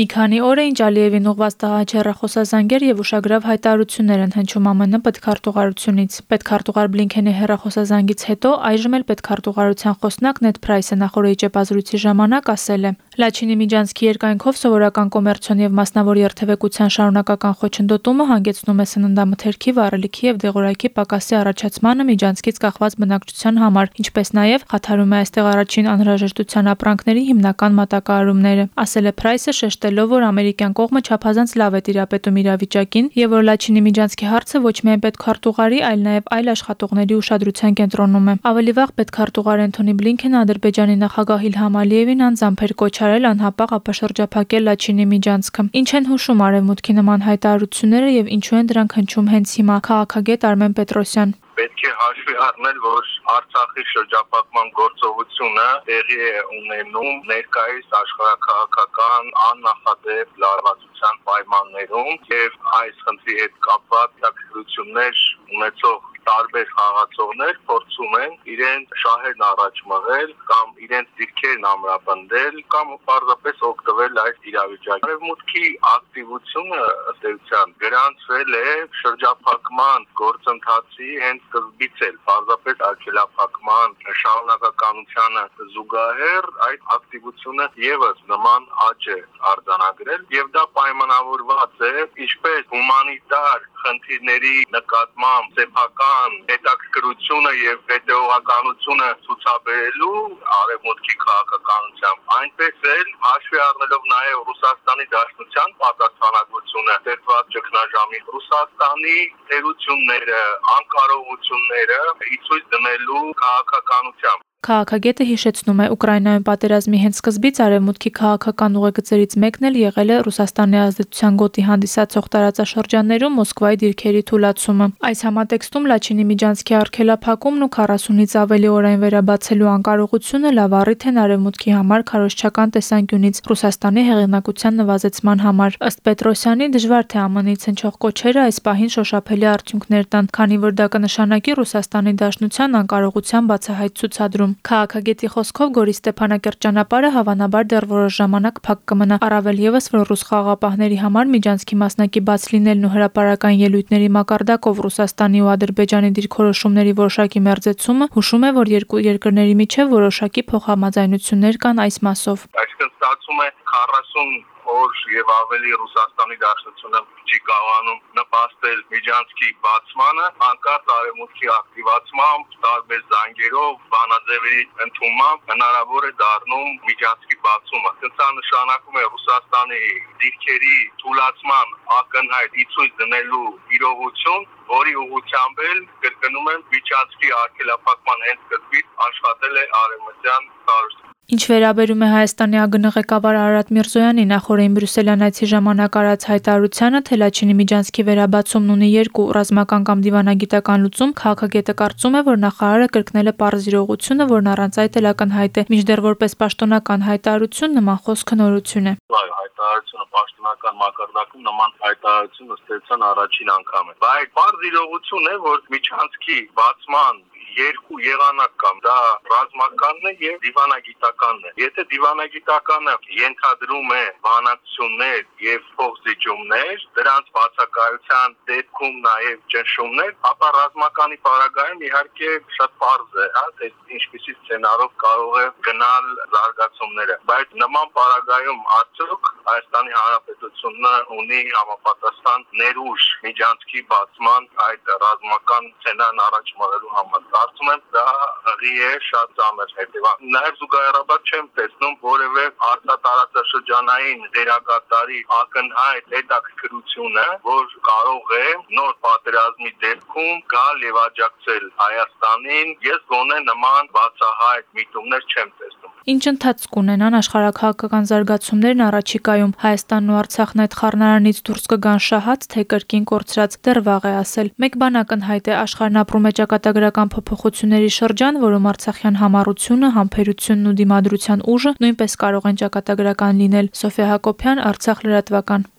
Մի քանի օր է ինչ Ալիևին ուղված տհաճ հեռախոսազանգեր եւ ուշագրավ հայտարարություններ են հնչում ԱՄՆ պետքարտուղարությունից։ Պետքարտուղար Բլինքենի հեռախոսազանգից հետո այժմ էլ պետքարտուղարության խոսնակ Նեդ Փրայսը նախորդի ճեպազրույցի ժամանակ ասել է. Լաչինի միջանցքի երկայնքով սովորական կոմերցիոն եւ մասնավոր երթևեկության շարունակական խոչընդոտումը հանգեցնում է սննդամթերքի, վառելիքի եւ դեղորայքի պակասի առաջացմանը միջանցքից կախված բնակչության համար, ինչպես նաեւ խաթարում է այստեղ առաջին անհրաժեշտության ապրանքների հիմնական մատակարարումները, ասել է Փրայսը շեշտելով, որ ամերիկյան կողմը չափազանց լավ է տիրապետում իրավիճակին եւ որ Լաչինի միջանցքի հարցը ոչ միայն պետքարտուղարի, այլ նաեւ այլ աշխատողների ուշադրության կենտրոնում է։ Ավելի վաղ պետքարտուղար Անթոնի Բլինքենը Ադրբեջանի նախագահ Իլհամ Ալիևին անձամբ էր կոչ արել անհապաղ ապաշրջափակել Լաչինի միջանցքը։ Ինչ են հուշում արևմուտքի նման հայտարարությունները եւ ինչու են դրանք հնչում հենց հիմա։ Քաղաքագետ Արմեն Պետրոսյան պետք է հաշվի առնել, որ Արցախի շրջափակման գործողությունը տեղի է ունենում ներկայիս աշխարհակաղակական աննախադեպ լարվածության պայմաններում եւ այս խնդրի հետ կապված ակտիվություններ ունեցող տարբեր խաղացողներ փորձում են իրենց շահերն առաջ մղել կամ իրենց դիրքերն ամրապնդել կամ պարզապես օգտվել այս իրավիճակից։ Արևմուտքի ակտիվությունը ըստ էության գրանցվել է շրջափակման գործընթացի հենց սկզբից էլ, պարզապես արգելափակման շարունակականությանը զուգահեռ այդ ակտիվությունը եւս նման աճ է արձանագրել եւ դա պայմանավորված է ինչպես հումանիտար խնդիրների նկատմամբ սեփական հետաքրքրությունը եւ հետեւողականությունը ցուցաբերելու արևմուտքի քաղաքականությամբ այնպես էլ հաշվի առնելով նաեւ Ռուսաստանի Դաշնության պատասխանատվությունը դեպված ճգնաժամի Ռուսաստանի թերությունները, անկարողությունները իցույց դնելու քաղաքականությամբ Քաղաքագետը հիշեցնում է, Ուկրաինայում պատերազմի հենց սկզբից արևմուտքի քաղաքական ուղեգծերից մեկն էլ եղել է Ռուսաստանի ազդեցության գոտի հանդիսացող տարածաշրջաններում Մոսկվայի դիրքերի թուլացումը։ Այս համատեքստում Լաչինի միջանցքի արգելափակումն ու 40-ից ավելի օրային վերաբացելու անկարողությունը լավ առիթ են արևմուտքի համար քարոշչական տեսանկյունից Ռուսաստանի հեղինակության նվազեցման համար։ Ըստ Պետրոսյանի դժվար թե ԱՄՆ-ից հնչող կոչերը այս պահին շոշափելի արդյունքներ տան, քանի որ դա կնշանակի Ռուսաստանի Դաշնության անկարողության բացահայտ ցուցադրում։ Քաղաքագետի խոսքով Գորի Ստեփանակերտ ճանապարհը հավանաբար դեռ որոշ ժամանակ փակ կմնա, առավել եւս որ ռուս խաղապահների համար միջանցքի մասնակի բաց լինելն ու հրաապարական ելույթների մակարդակով Ռուսաստանի ու Ադրբեջանի դիրքորոշումների որոշակի մերձեցումը հուշում է, որ երկու երկրների միջև որոշակի փոխհամաձայնություններ կան այս մասով։ Այսինքն ստացվում է 40 օր եւ ավելի Ռուսաստանի Դաշնությունը չի կարողանում նպաստել միջանցքի բացմանը, անկախ արևմուտքի ակտիվացմամբ, տարբեր զանգերով, բանաձևերի ընդունմամբ հնարավոր է դառնում միջանցքի բացումը։ Դա նշանակում է Ռուսաստանի դիրքերի թուլացման ակնհայտ իցույց դնելու իրողություն, որի ուղղությամբ էլ կրկնում եմ միջանցքի արգելափակման հենց սկզբից աշխատել է արևմտյան կառույցը Ինչ վերաբերում է Հայաստանի ԱԳՆ ղեկավար Արարատ Միրզոյանի նախորդին Բրյուսելյան այցի ժամանակ արած հայտարարությանը, թե Լաչինի միջանցքի վերաբացումն ունի երկու ռազմական կամ դիվանագիտական լուծում, քաղաքագետը կարծում է, որ նախարարը կրկնել է པարզ իրողությունը, որն առանց այդ էլ ակնհայտ է, մինչդեռ որպես պաշտոնական հայտարարություն նման խոսքը նորություն է։ Այո, հայտարարությունը պաշտոնական մակարդակում նման հայտարարություն էության առաջին անգամ է։ Բայց པարզ իրողություն է, որ միջանցքի բացման երկու եղանակ կան, դա ռազմականն է եւ դիվանագիտականն է։ Եթե դիվանագիտականը ենթադրում է բանակցություններ եւ փոխզիջումներ, դրանց բացակայության դեպքում նաեւ ճնշումներ, ապա ռազմականի պարագայում իհարկե շատ པարզ է, հա, թե ինչպիսի սցենարով կարող է գնալ զարգացումները։ Բայց նման պարագայում արդյոք Հայաստանի Հանրապետությունը ունի համապատասխան ներուժ միջանցքի բացման այդ ռազմական սցենարն առաջ մղելու համար կարծում եմ դա հղի է շատ ծանր հետևանք։ Նաև զուգահեռաբար չեմ տեսնում որևէ արտատարածաշրջանային դերակատարի ակնհայտ հետաքրքրությունը, որ կարող է նոր պատերազմի դեպքում գալ եւ աջակցել Հայաստանին։ Ես գոնե նման բացահայտ միտումներ չեմ տեսնում։ Ինչ ընթացք ունենան աշխարհակահաղական զարգացումներն առաջիկայում? Հայաստանն ու Արցախն այդ խառնարանից դուրս կգան շահած թե կրկին կորցրած դեռ վաղ է ասել։ Մեկ բան ակնհայտ է աշխարհն ապրում է ճակատագրական փոփոխությունների շրջան, որում Արցախյան համառությունը, համբերությունն ու դիմադրության ուժը նույնպես կարող են ճակատագրական լինել։ Սոֆիա Հակոբյան, Արցախ լրատվական։